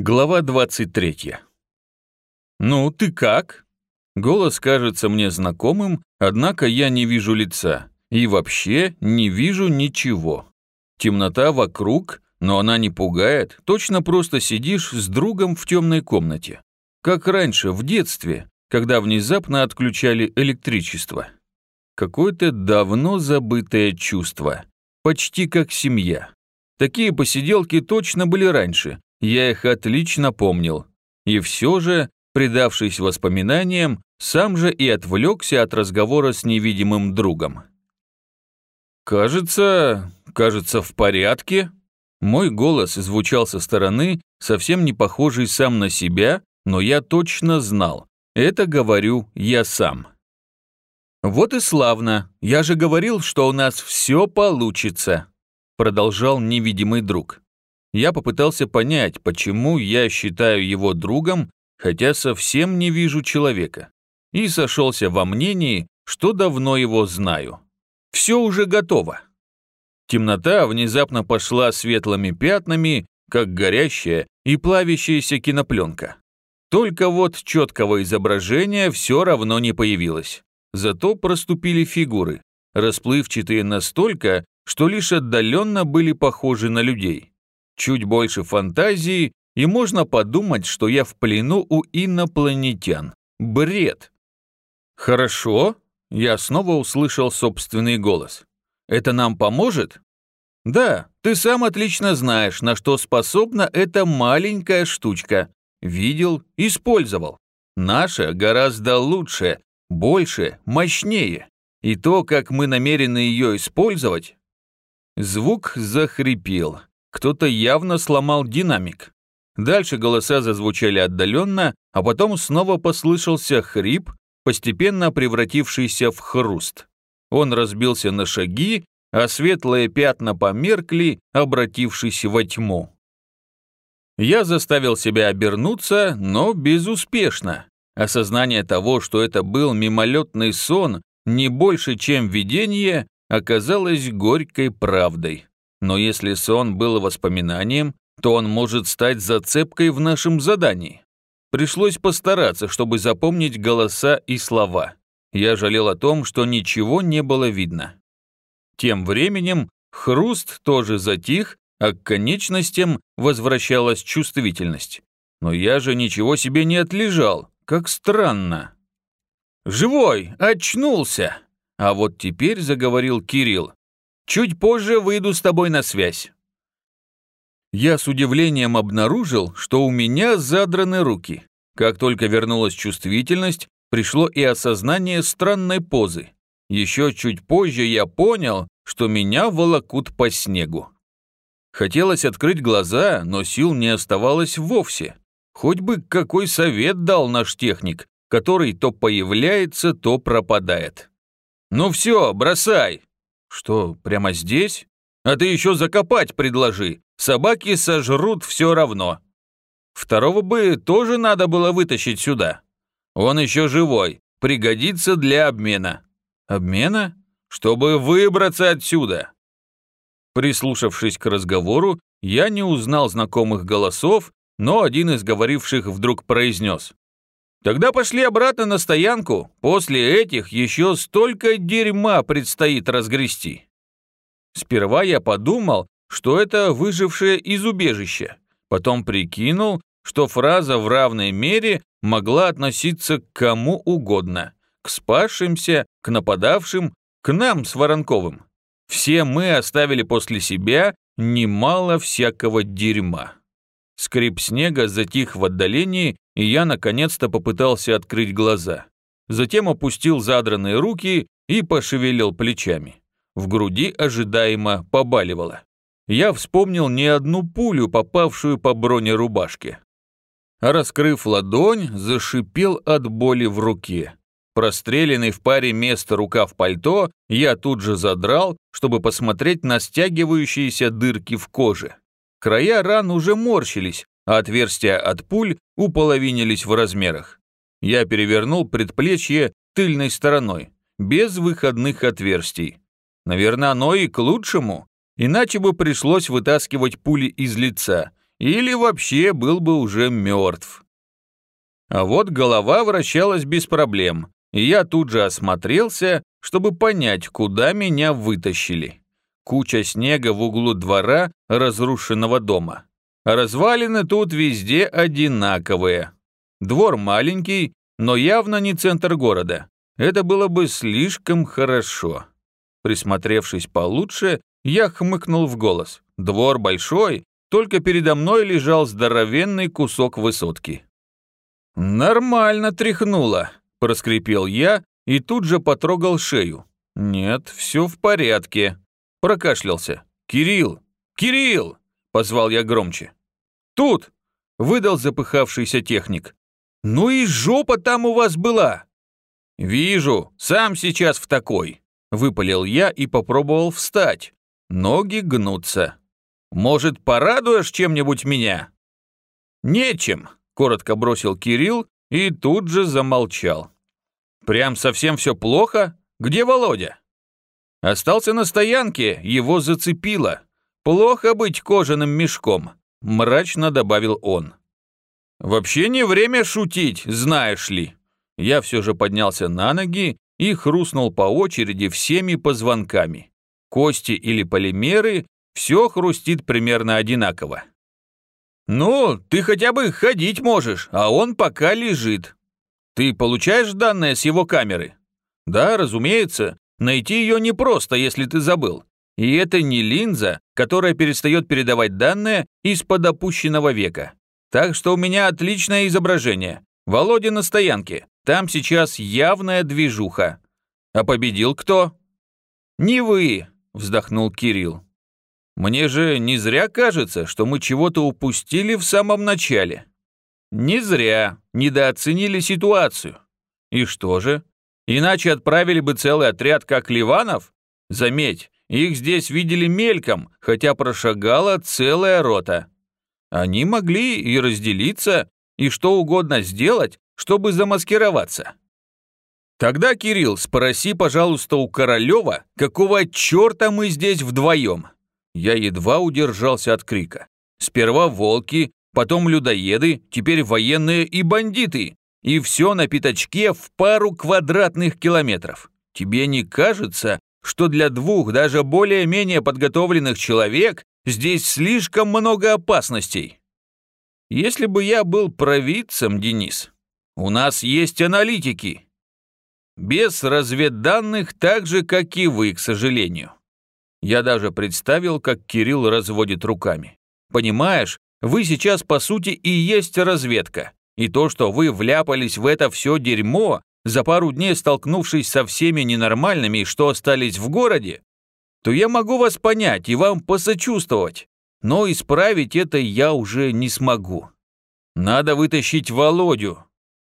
Глава 23. «Ну, ты как?» Голос кажется мне знакомым, однако я не вижу лица. И вообще не вижу ничего. Темнота вокруг, но она не пугает, точно просто сидишь с другом в темной комнате. Как раньше, в детстве, когда внезапно отключали электричество. Какое-то давно забытое чувство. Почти как семья. Такие посиделки точно были раньше, я их отлично помнил. И все же, предавшись воспоминаниям, сам же и отвлекся от разговора с невидимым другом. «Кажется, кажется, в порядке». Мой голос звучал со стороны, совсем не похожий сам на себя, но я точно знал. Это говорю я сам. «Вот и славно. Я же говорил, что у нас все получится», продолжал невидимый друг. Я попытался понять, почему я считаю его другом, хотя совсем не вижу человека, и сошелся во мнении, что давно его знаю. Все уже готово. Темнота внезапно пошла светлыми пятнами, как горящая и плавящаяся кинопленка. Только вот четкого изображения все равно не появилось. Зато проступили фигуры, расплывчатые настолько, что лишь отдаленно были похожи на людей. Чуть больше фантазии, и можно подумать, что я в плену у инопланетян. Бред. Хорошо, я снова услышал собственный голос. Это нам поможет? Да, ты сам отлично знаешь, на что способна эта маленькая штучка. Видел, использовал. Наша гораздо лучше, больше, мощнее. И то, как мы намерены ее использовать... Звук захрипел. Кто-то явно сломал динамик. Дальше голоса зазвучали отдаленно, а потом снова послышался хрип, постепенно превратившийся в хруст. Он разбился на шаги, а светлые пятна померкли, обратившись во тьму. Я заставил себя обернуться, но безуспешно. Осознание того, что это был мимолетный сон, не больше, чем видение, оказалось горькой правдой. Но если сон был воспоминанием, то он может стать зацепкой в нашем задании. Пришлось постараться, чтобы запомнить голоса и слова. Я жалел о том, что ничего не было видно. Тем временем хруст тоже затих, а к конечностям возвращалась чувствительность. Но я же ничего себе не отлежал, как странно. «Живой! Очнулся!» А вот теперь заговорил Кирилл. Чуть позже выйду с тобой на связь». Я с удивлением обнаружил, что у меня задраны руки. Как только вернулась чувствительность, пришло и осознание странной позы. Еще чуть позже я понял, что меня волокут по снегу. Хотелось открыть глаза, но сил не оставалось вовсе. Хоть бы какой совет дал наш техник, который то появляется, то пропадает. «Ну все, бросай!» «Что, прямо здесь? А ты еще закопать предложи. Собаки сожрут все равно. Второго бы тоже надо было вытащить сюда. Он еще живой, пригодится для обмена». «Обмена? Чтобы выбраться отсюда». Прислушавшись к разговору, я не узнал знакомых голосов, но один из говоривших вдруг произнес. Тогда пошли обратно на стоянку. После этих еще столько дерьма предстоит разгрести. Сперва я подумал, что это выжившее из убежища. Потом прикинул, что фраза в равной мере могла относиться к кому угодно. К спасшимся, к нападавшим, к нам с Воронковым. Все мы оставили после себя немало всякого дерьма. Скрип снега затих в отдалении, и я наконец-то попытался открыть глаза. Затем опустил задранные руки и пошевелил плечами. В груди ожидаемо побаливало. Я вспомнил не одну пулю, попавшую по бронерубашке. А раскрыв ладонь, зашипел от боли в руке. Простреленный в паре мест рукав пальто я тут же задрал, чтобы посмотреть на стягивающиеся дырки в коже. Края ран уже морщились, а отверстия от пуль уполовинились в размерах. Я перевернул предплечье тыльной стороной, без выходных отверстий. Наверное, оно и к лучшему, иначе бы пришлось вытаскивать пули из лица, или вообще был бы уже мертв. А вот голова вращалась без проблем, и я тут же осмотрелся, чтобы понять, куда меня вытащили. Куча снега в углу двора разрушенного дома. Развалины тут везде одинаковые. Двор маленький, но явно не центр города. Это было бы слишком хорошо. Присмотревшись получше, я хмыкнул в голос. Двор большой, только передо мной лежал здоровенный кусок высотки. «Нормально тряхнуло», – проскрипел я и тут же потрогал шею. «Нет, все в порядке». Прокашлялся. «Кирилл! Кирилл!» – позвал я громче. «Тут!» – выдал запыхавшийся техник. «Ну и жопа там у вас была!» «Вижу, сам сейчас в такой!» – выпалил я и попробовал встать. Ноги гнутся. «Может, порадуешь чем-нибудь меня?» «Нечем», – коротко бросил Кирилл и тут же замолчал. «Прям совсем все плохо? Где Володя?» «Остался на стоянке, его зацепило. Плохо быть кожаным мешком», – мрачно добавил он. «Вообще не время шутить, знаешь ли». Я все же поднялся на ноги и хрустнул по очереди всеми позвонками. Кости или полимеры, все хрустит примерно одинаково. «Ну, ты хотя бы ходить можешь, а он пока лежит. Ты получаешь данные с его камеры?» «Да, разумеется. Найти ее непросто, если ты забыл. И это не линза, которая перестает передавать данные из-под опущенного века. Так что у меня отличное изображение. Володя на стоянке. Там сейчас явная движуха. А победил кто? Не вы, вздохнул Кирилл. Мне же не зря кажется, что мы чего-то упустили в самом начале. Не зря, недооценили ситуацию. И что же? Иначе отправили бы целый отряд как Ливанов? Заметь, их здесь видели мельком, хотя прошагала целая рота. Они могли и разделиться, и что угодно сделать, чтобы замаскироваться. Тогда, Кирилл, спроси, пожалуйста, у Королева, какого черта мы здесь вдвоем? Я едва удержался от крика. Сперва волки, потом людоеды, теперь военные и бандиты. И все на пятачке в пару квадратных километров. Тебе не кажется, что для двух даже более-менее подготовленных человек Здесь слишком много опасностей. Если бы я был провидцем, Денис, у нас есть аналитики. Без разведданных так же, как и вы, к сожалению. Я даже представил, как Кирилл разводит руками. Понимаешь, вы сейчас по сути и есть разведка. И то, что вы вляпались в это все дерьмо, за пару дней столкнувшись со всеми ненормальными, что остались в городе, то я могу вас понять и вам посочувствовать, но исправить это я уже не смогу. Надо вытащить Володю.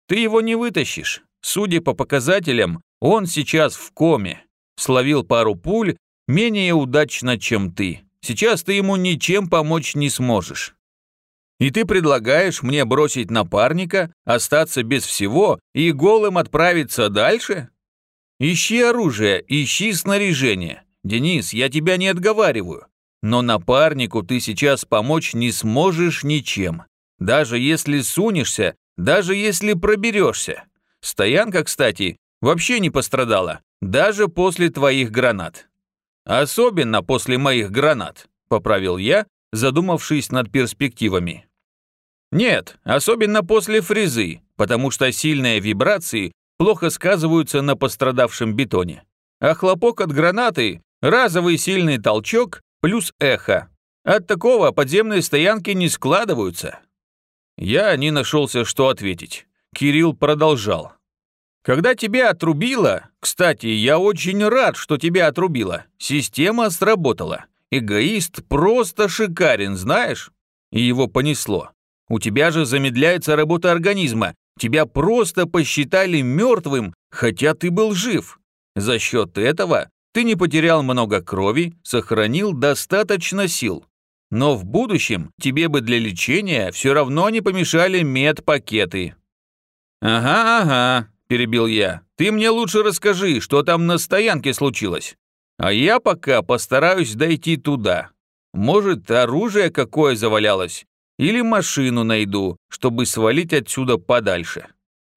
Ты его не вытащишь. Судя по показателям, он сейчас в коме. Словил пару пуль, менее удачно, чем ты. Сейчас ты ему ничем помочь не сможешь. И ты предлагаешь мне бросить напарника, остаться без всего и голым отправиться дальше? Ищи оружие, ищи снаряжение. Денис, я тебя не отговариваю, но напарнику ты сейчас помочь не сможешь ничем. Даже если сунешься, даже если проберешься. Стоянка, кстати, вообще не пострадала, даже после твоих гранат. Особенно после моих гранат, поправил я, задумавшись над перспективами. Нет, особенно после фрезы, потому что сильные вибрации плохо сказываются на пострадавшем бетоне. А хлопок от гранаты Разовый сильный толчок плюс эхо. От такого подземные стоянки не складываются. Я не нашелся, что ответить. Кирилл продолжал. Когда тебя отрубило, кстати, я очень рад, что тебя отрубило, система сработала. Эгоист просто шикарен, знаешь? И его понесло. У тебя же замедляется работа организма. Тебя просто посчитали мертвым, хотя ты был жив. За счет этого ты не потерял много крови, сохранил достаточно сил. Но в будущем тебе бы для лечения все равно не помешали медпакеты». «Ага, ага», – перебил я. «Ты мне лучше расскажи, что там на стоянке случилось. А я пока постараюсь дойти туда. Может, оружие какое завалялось? Или машину найду, чтобы свалить отсюда подальше.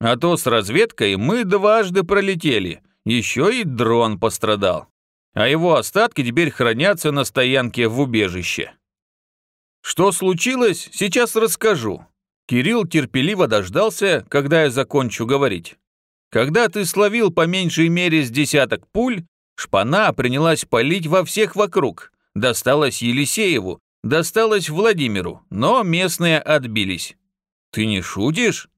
А то с разведкой мы дважды пролетели, еще и дрон пострадал. А его остатки теперь хранятся на стоянке в убежище. Что случилось, сейчас расскажу. Кирилл терпеливо дождался, когда я закончу говорить. Когда ты словил по меньшей мере с десяток пуль, шпана принялась палить во всех вокруг. Досталось Елисееву, досталось Владимиру, но местные отбились. Ты не шутишь?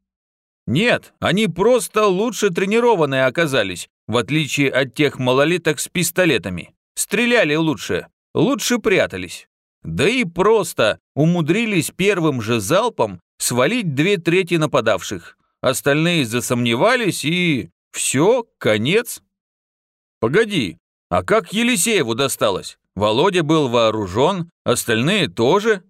Нет, они просто лучше тренированные оказались, в отличие от тех малолеток с пистолетами. Стреляли лучше, лучше прятались. Да и просто умудрились первым же залпом свалить две трети нападавших. Остальные засомневались и... все, конец. Погоди, а как Елисееву досталось? Володя был вооружен, остальные тоже.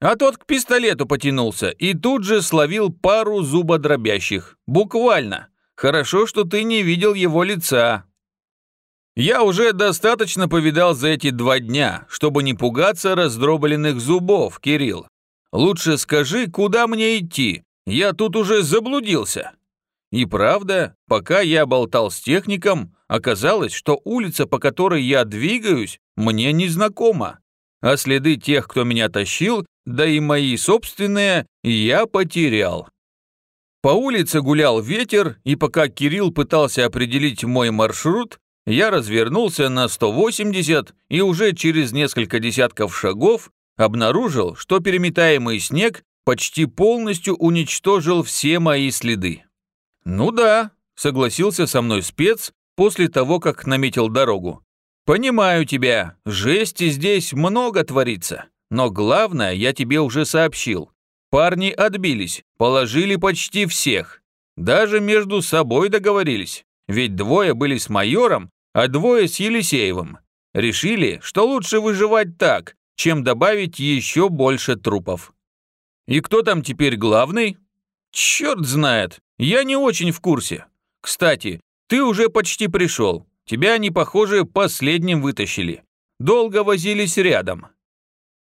А тот к пистолету потянулся и тут же словил пару зубодробящих. Буквально. Хорошо, что ты не видел его лица. Я уже достаточно повидал за эти два дня, чтобы не пугаться раздробленных зубов, Кирилл. Лучше скажи, куда мне идти? Я тут уже заблудился. И правда, пока я болтал с техником, оказалось, что улица, по которой я двигаюсь, мне незнакома. А следы тех, кто меня тащил, да и мои собственные, я потерял. По улице гулял ветер, и пока Кирилл пытался определить мой маршрут, я развернулся на 180 и уже через несколько десятков шагов обнаружил, что переметаемый снег почти полностью уничтожил все мои следы. «Ну да», — согласился со мной спец после того, как наметил дорогу. «Понимаю тебя, жести здесь много творится, но главное я тебе уже сообщил. Парни отбились, положили почти всех. Даже между собой договорились, ведь двое были с майором, а двое с Елисеевым. Решили, что лучше выживать так, чем добавить еще больше трупов. И кто там теперь главный? Черт знает, я не очень в курсе. Кстати, ты уже почти пришел. Тебя они, похоже, последним вытащили. Долго возились рядом.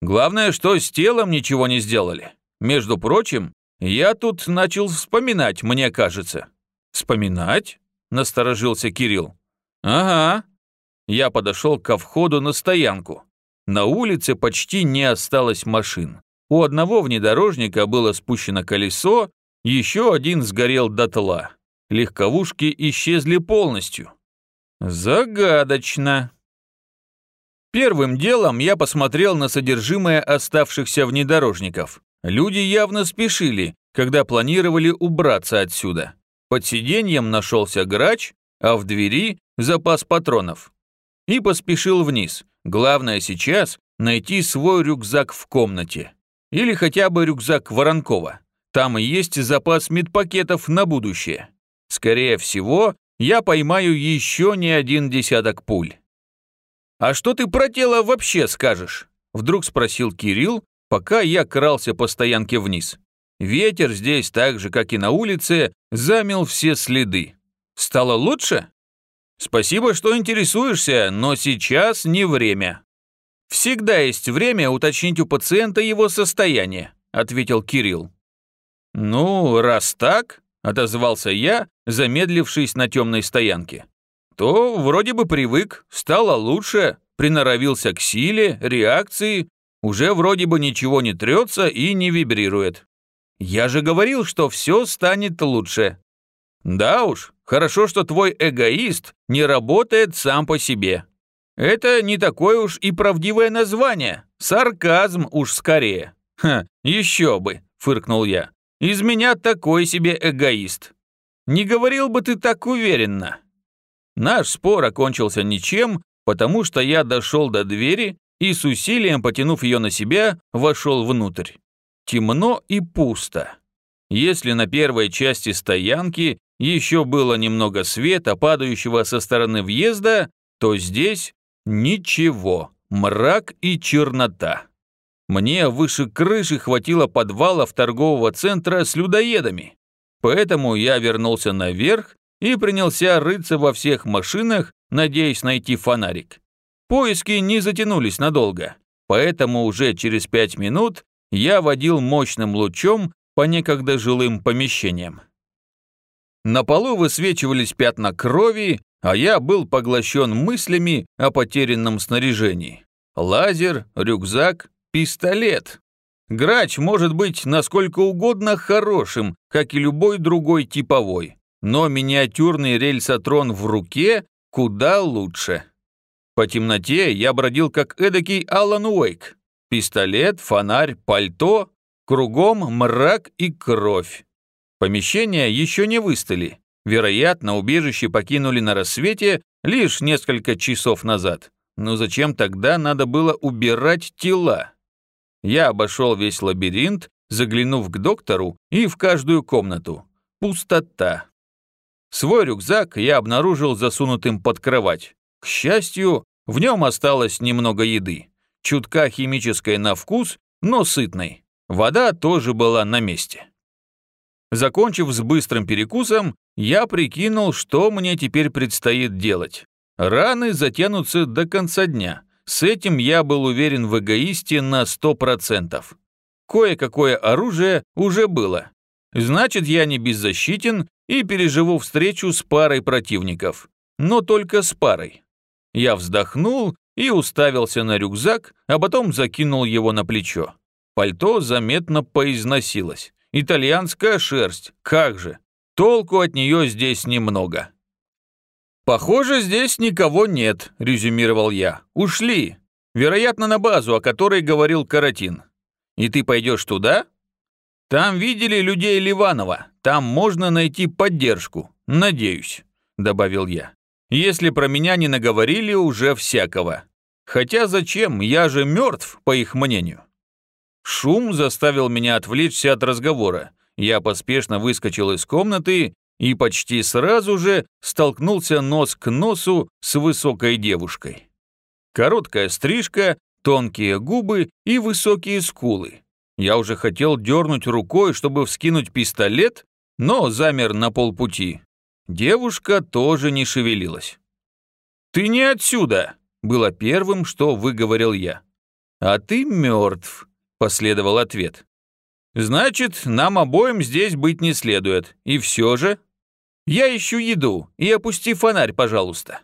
Главное, что с телом ничего не сделали. Между прочим, я тут начал вспоминать, мне кажется. Вспоминать? Насторожился Кирилл. Ага. Я подошел ко входу на стоянку. На улице почти не осталось машин. У одного внедорожника было спущено колесо, еще один сгорел дотла. Легковушки исчезли полностью. Загадочно. Первым делом я посмотрел на содержимое оставшихся внедорожников. Люди явно спешили, когда планировали убраться отсюда. Под сиденьем нашелся грач, а в двери запас патронов. И поспешил вниз. Главное сейчас найти свой рюкзак в комнате. Или хотя бы рюкзак Воронкова. Там и есть запас медпакетов на будущее. Скорее всего, я поймаю еще не один десяток пуль. «А что ты про тело вообще скажешь?» Вдруг спросил Кирилл, пока я крался по стоянке вниз. Ветер здесь, так же, как и на улице, замел все следы. Стало лучше? Спасибо, что интересуешься, но сейчас не время. Всегда есть время уточнить у пациента его состояние, ответил Кирилл. Ну, раз так, отозвался я, замедлившись на темной стоянке, то вроде бы привык, стало лучше, приноровился к силе, реакции, уже вроде бы ничего не трется и не вибрирует. Я же говорил, что все станет лучше. Да уж, хорошо, что твой эгоист не работает сам по себе. Это не такое уж и правдивое название. Сарказм уж скорее. Ха, еще бы, фыркнул я. Из меня такой себе эгоист. Не говорил бы ты так уверенно. Наш спор окончился ничем, потому что я дошел до двери и с усилием, потянув ее на себя, вошел внутрь. Темно и пусто. Если на первой части стоянки еще было немного света, падающего со стороны въезда, то здесь ничего, мрак и чернота. Мне выше крыши хватило подвалов торгового центра с людоедами. Поэтому я вернулся наверх и принялся рыться во всех машинах, надеясь найти фонарик. Поиски не затянулись надолго, поэтому уже через пять минут я водил мощным лучом по некогда жилым помещениям. На полу высвечивались пятна крови, а я был поглощен мыслями о потерянном снаряжении. Лазер, рюкзак, пистолет. Грач может быть насколько угодно хорошим, как и любой другой типовой, но миниатюрный рельсотрон в руке куда лучше. По темноте я бродил как эдакий Алан Уэйк. Пистолет, фонарь, пальто, кругом мрак и кровь. Помещения еще не выстали. Вероятно, убежище покинули на рассвете лишь несколько часов назад. Но зачем тогда надо было убирать тела? Я обошел весь лабиринт, заглянув к доктору и в каждую комнату. Пустота. Свой рюкзак я обнаружил засунутым под кровать. К счастью, в нем осталось немного еды. Чутка химической на вкус, но сытной. Вода тоже была на месте. Закончив с быстрым перекусом, я прикинул, что мне теперь предстоит делать. Раны затянутся до конца дня. С этим я был уверен в эгоисте на 100%. Кое-какое оружие уже было. Значит, я не беззащитен и переживу встречу с парой противников. Но только с парой. Я вздохнул и уставился на рюкзак, а потом закинул его на плечо. Пальто заметно поизносилось. Итальянская шерсть, как же. Толку от нее здесь немного. «Похоже, здесь никого нет», – резюмировал я. «Ушли. Вероятно, на базу, о которой говорил Каратин. И ты пойдешь туда?» «Там видели людей Ливанова. Там можно найти поддержку. Надеюсь», – добавил я. «Если про меня не наговорили уже всякого. Хотя зачем? Я же мертв, по их мнению». Шум заставил меня отвлечься от разговора. Я поспешно выскочил из комнаты и почти сразу же столкнулся нос к носу с высокой девушкой. Короткая стрижка, тонкие губы и высокие скулы. Я уже хотел дернуть рукой, чтобы вскинуть пистолет, но замер на полпути. Девушка тоже не шевелилась. «Ты не отсюда!» — было первым, что выговорил я. «А ты мертв», последовал ответ. Значит, нам обоим здесь быть не следует. И все же... Я ищу еду, и опусти фонарь, пожалуйста.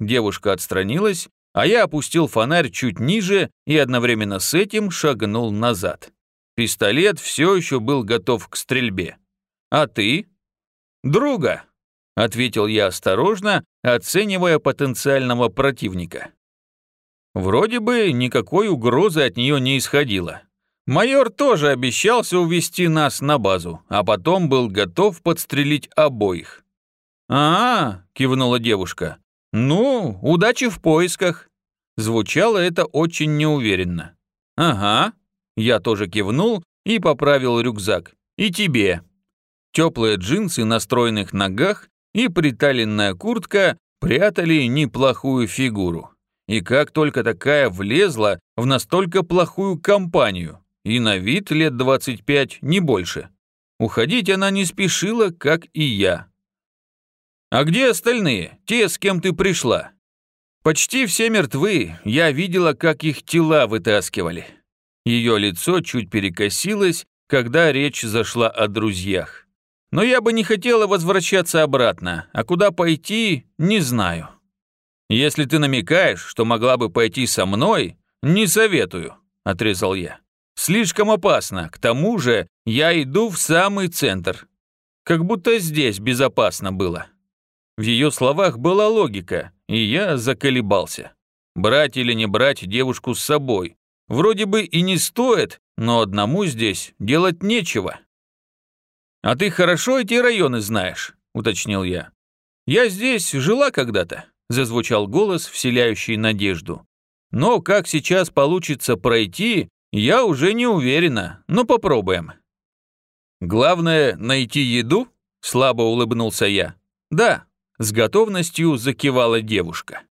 Девушка отстранилась, а я опустил фонарь чуть ниже и одновременно с этим шагнул назад. Пистолет все еще был готов к стрельбе. А ты? Друга, ответил я осторожно, оценивая потенциального противника. Вроде бы никакой угрозы от нее не исходило. Майор тоже обещался увести нас на базу, а потом был готов подстрелить обоих. «А, -а — кивнула девушка, — ну, удачи в поисках». Звучало это очень неуверенно. «Ага», — я тоже кивнул и поправил рюкзак. «И тебе». Теплые джинсы на стройных ногах и приталенная куртка прятали неплохую фигуру. И как только такая влезла в настолько плохую компанию. И на вид лет 25, не больше. Уходить она не спешила, как и я. «А где остальные? Те, с кем ты пришла?» «Почти все мертвы. Я видела, как их тела вытаскивали». Ее лицо чуть перекосилось, когда речь зашла о друзьях. «Но я бы не хотела возвращаться обратно, а куда пойти, не знаю». «Если ты намекаешь, что могла бы пойти со мной, не советую», — отрезал я. Слишком опасно, к тому же я иду в самый центр. Как будто здесь безопасно было. В ее словах была логика, и я заколебался. Брать или не брать девушку с собой. Вроде бы и не стоит, но одному здесь делать нечего. «А ты хорошо эти районы знаешь?» – уточнил я. «Я здесь жила когда-то», – зазвучал голос, вселяющий надежду. «Но как сейчас получится пройти, я уже не уверена, но попробуем. Главное найти еду? Слабо улыбнулся я. Да, с готовностью закивала девушка.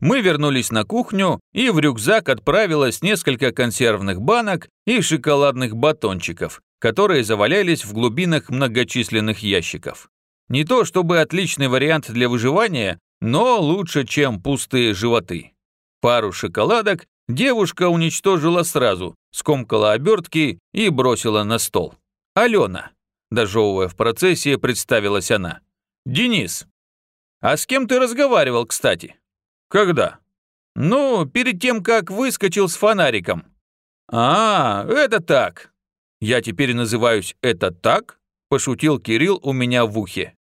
Мы вернулись на кухню, и в рюкзак отправилось несколько консервных банок и шоколадных батончиков, которые завалялись в глубинах многочисленных ящиков. Не то чтобы отличный вариант для выживания, но лучше, чем пустые животы. Пару шоколадок Девушка уничтожила сразу, скомкала обертки и бросила на стол. «Алена», дожевывая в процессе, представилась она. «Денис». «А с кем ты разговаривал, кстати?» «Когда?» «Ну, перед тем, как выскочил с фонариком». «А, это так». «Я теперь называюсь «это так»?» пошутил Кирилл у меня в ухе.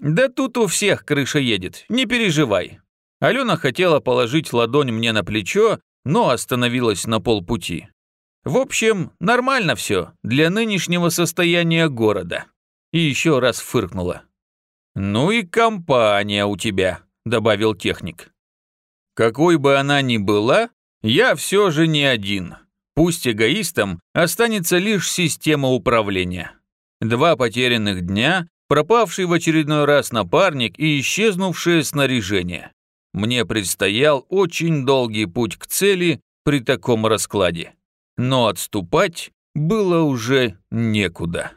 «Да тут у всех крыша едет, не переживай». Алена хотела положить ладонь мне на плечо, но остановилась на полпути. В общем, нормально все для нынешнего состояния города. И еще раз фыркнула. «Ну и компания у тебя», — добавил техник. «Какой бы она ни была, я все же не один. Пусть эгоистом останется лишь система управления. Два потерянных дня, пропавший в очередной раз напарник и исчезнувшее снаряжение. Мне предстоял очень долгий путь к цели при таком раскладе. Но отступать было уже некуда.